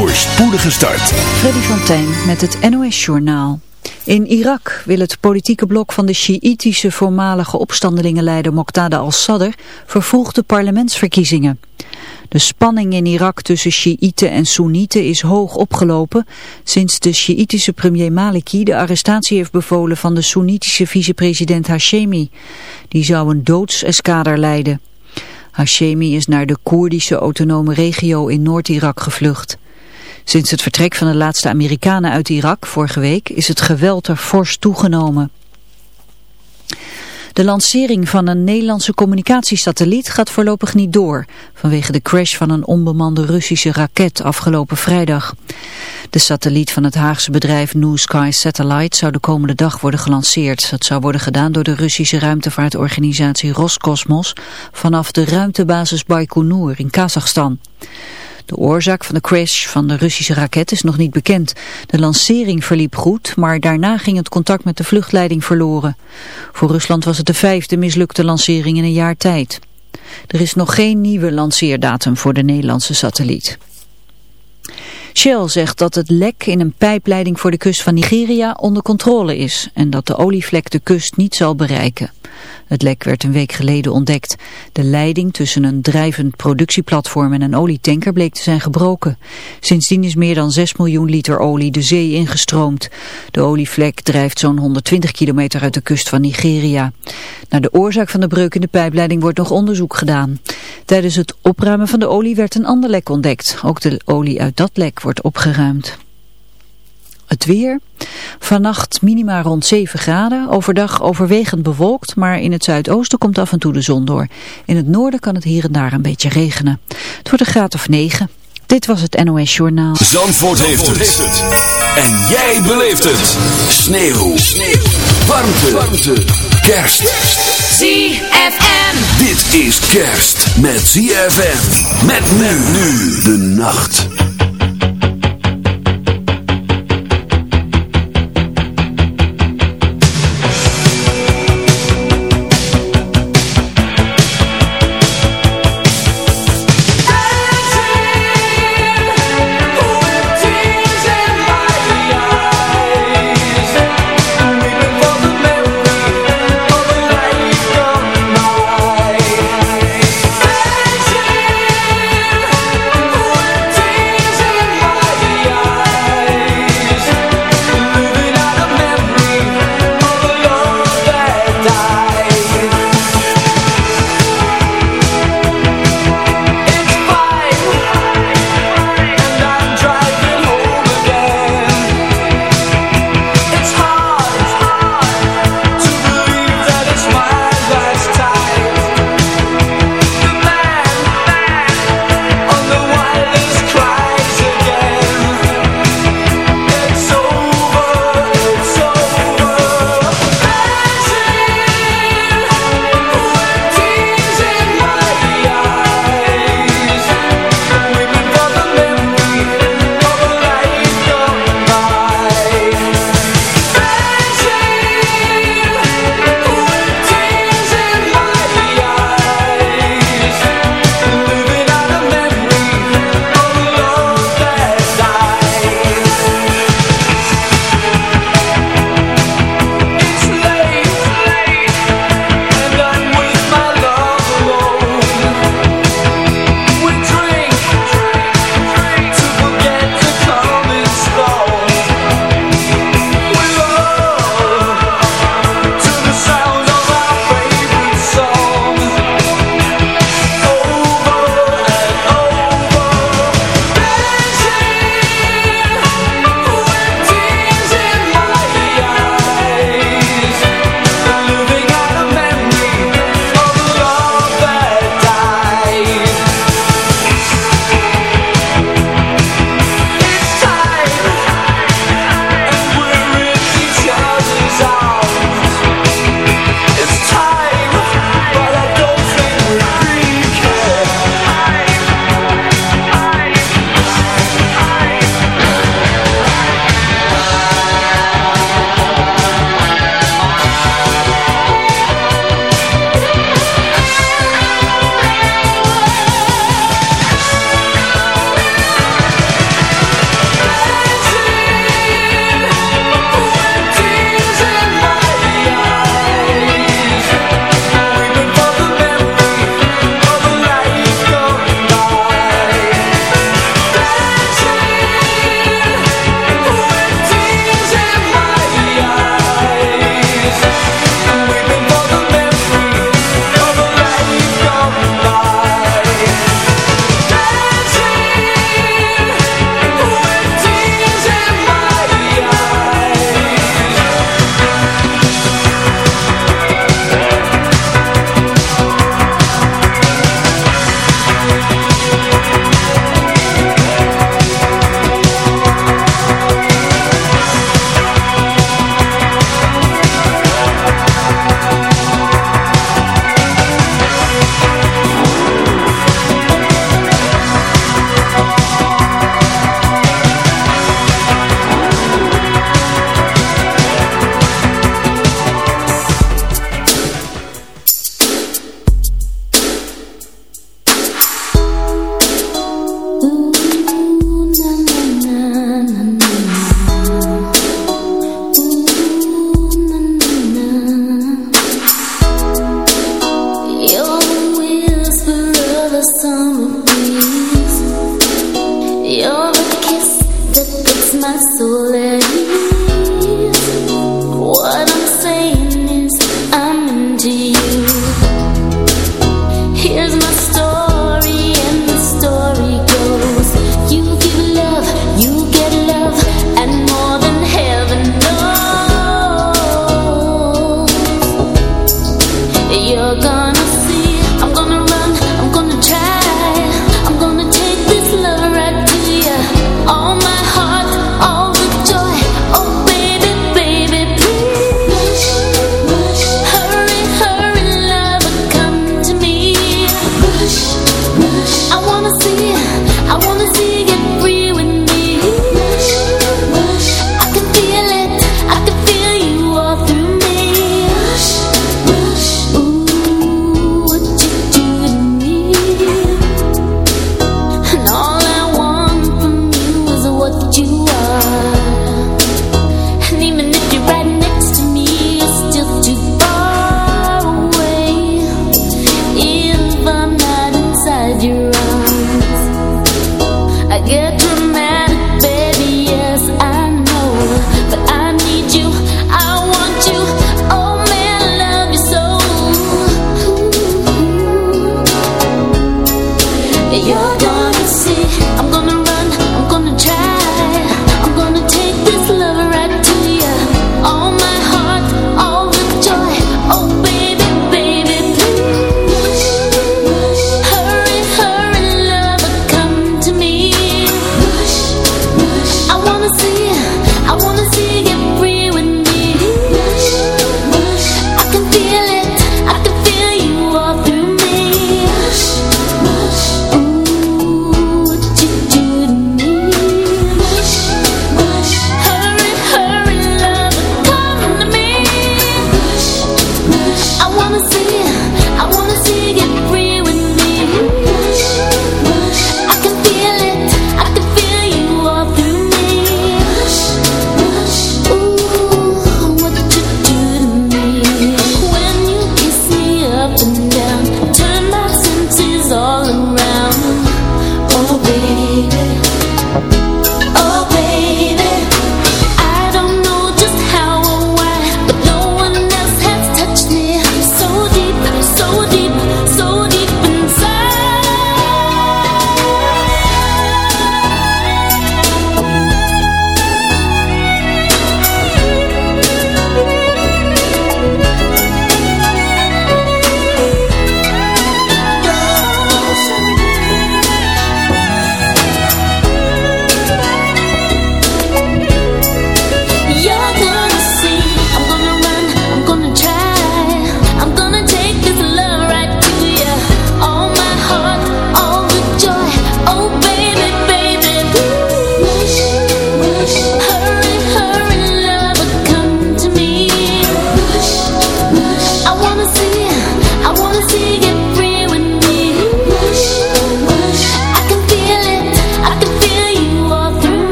voor spoedige start. Freddy van Tijn met het NOS-journaal. In Irak wil het politieke blok van de Sjiïtische voormalige opstandelingenleider Moqtada al-Sadr vervroegde parlementsverkiezingen. De spanning in Irak tussen Sjiïten en Soenieten is hoog opgelopen sinds de Sjiïtische premier Maliki de arrestatie heeft bevolen van de Soenitische vicepresident Hashemi. Die zou een doodseskader leiden. Hashemi is naar de Koerdische autonome regio in Noord-Irak gevlucht. Sinds het vertrek van de laatste Amerikanen uit Irak vorige week is het geweld er fors toegenomen. De lancering van een Nederlandse communicatiesatelliet gaat voorlopig niet door, vanwege de crash van een onbemande Russische raket afgelopen vrijdag. De satelliet van het Haagse bedrijf New Sky Satellite zou de komende dag worden gelanceerd. Dat zou worden gedaan door de Russische ruimtevaartorganisatie Roscosmos vanaf de ruimtebasis Baikonur in Kazachstan. De oorzaak van de crash van de Russische raket is nog niet bekend. De lancering verliep goed, maar daarna ging het contact met de vluchtleiding verloren. Voor Rusland was het de vijfde mislukte lancering in een jaar tijd. Er is nog geen nieuwe lanceerdatum voor de Nederlandse satelliet. Shell zegt dat het lek in een pijpleiding voor de kust van Nigeria onder controle is en dat de olievlek de kust niet zal bereiken. Het lek werd een week geleden ontdekt. De leiding tussen een drijvend productieplatform en een olietanker bleek te zijn gebroken. Sindsdien is meer dan 6 miljoen liter olie de zee ingestroomd. De olievlek drijft zo'n 120 kilometer uit de kust van Nigeria. Naar de oorzaak van de breuk in de pijpleiding wordt nog onderzoek gedaan. Tijdens het opruimen van de olie werd een ander lek ontdekt. Ook de olie uit dat lek wordt opgeruimd. Het weer. Vannacht minima rond 7 graden. Overdag overwegend bewolkt, maar in het zuidoosten komt af en toe de zon door. In het noorden kan het hier en daar een beetje regenen. Het wordt een graad of 9. Dit was het NOS Journaal. Zandvoort, heeft, het. En jij beleeft het. Sneeuw. Sneeuw. Warmte. Warmte. Kerst. ZFM. Dit is kerst met ZFM. Met men nu de nacht.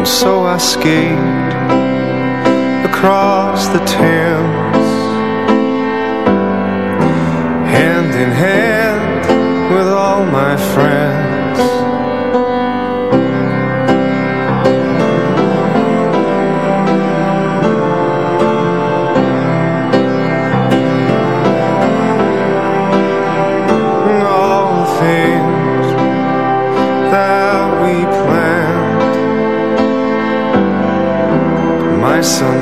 and so I skated across the Thames. Hand in hand with all my friends.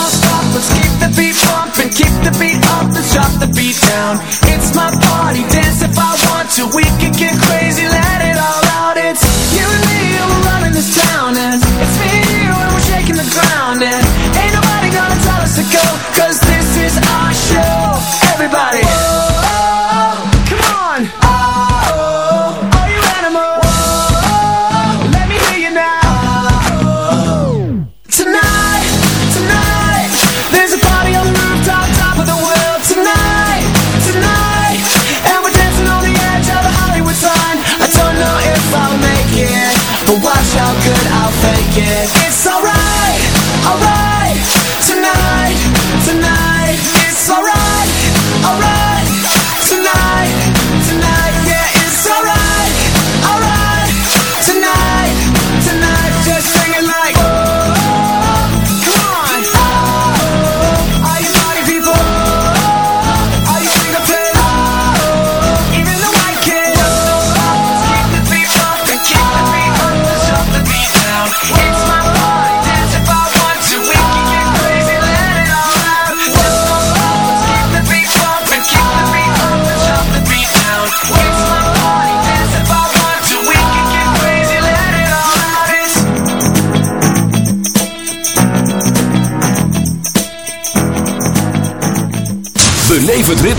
Let's keep the beat pumping, keep the beat up. Drop the beat down. It's my party, dance if I want to. We can get crazy, let it all out. It's you and me, we're running this town, and it's me and you, we're shaking the ground, and ain't nobody gonna tell us to go, 'cause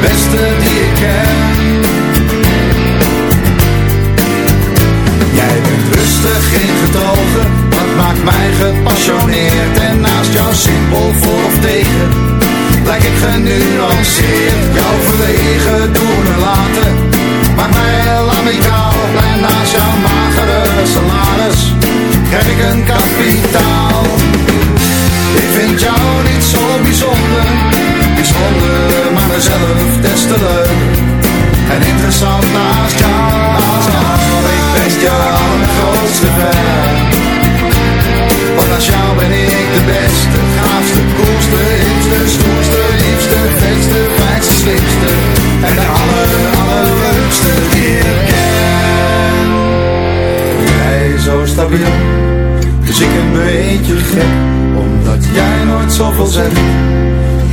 Beste die ik ken. Jij bent rustig geen getogen Dat maakt mij gepassioneerd. En naast jou simpel voor of tegen Lijk ik genuanceerd. Jouw verlegen doen en laten Maakt mij heel amicaal. En naast jouw magere salaris Krijg ik een kapitaal. Ik vind jou niet zo bijzonder Bijzonder, mezelf des te en interessant naast jou. Ik ben jouw grootste fan. Want als jou ben ik de beste, gaafste, koelste, hipste, stoerste, liefste, vetste, fijnste, slimste. En de aller, allerleukste die ik ken. Jij zo stabiel, dus ik een beetje gek, omdat jij nooit zoveel zegt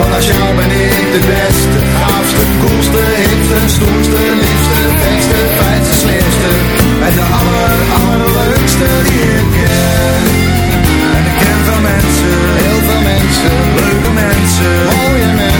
Want als jou ben ik de beste, gaafste, koelste, hipste, stoerste, liefste, beste, fijnste, slimste. En de aller, allerleukste die ik ken. En ik ken veel mensen, heel veel mensen, leuke mensen, mooie mensen,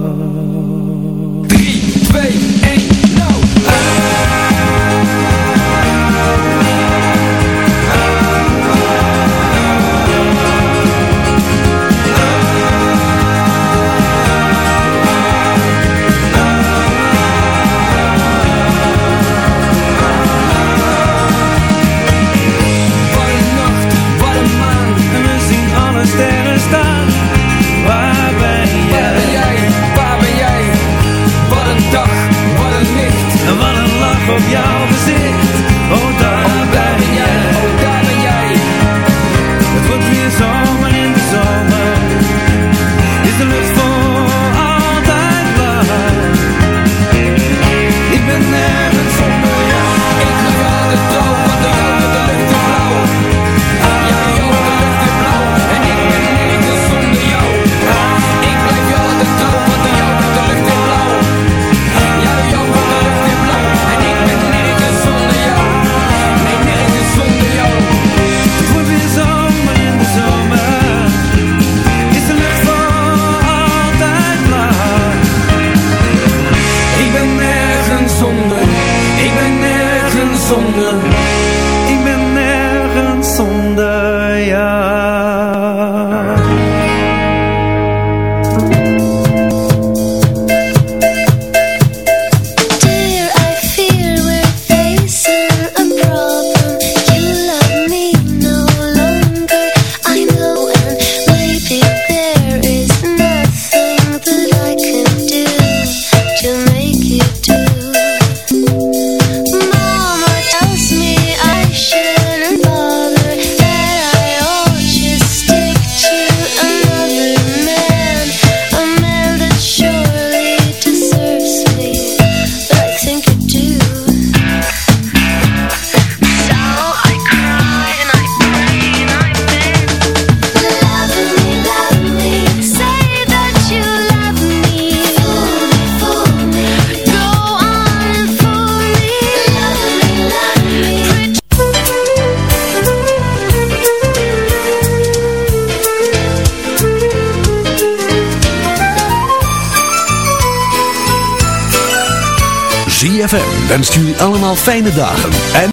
een lach op fijne. En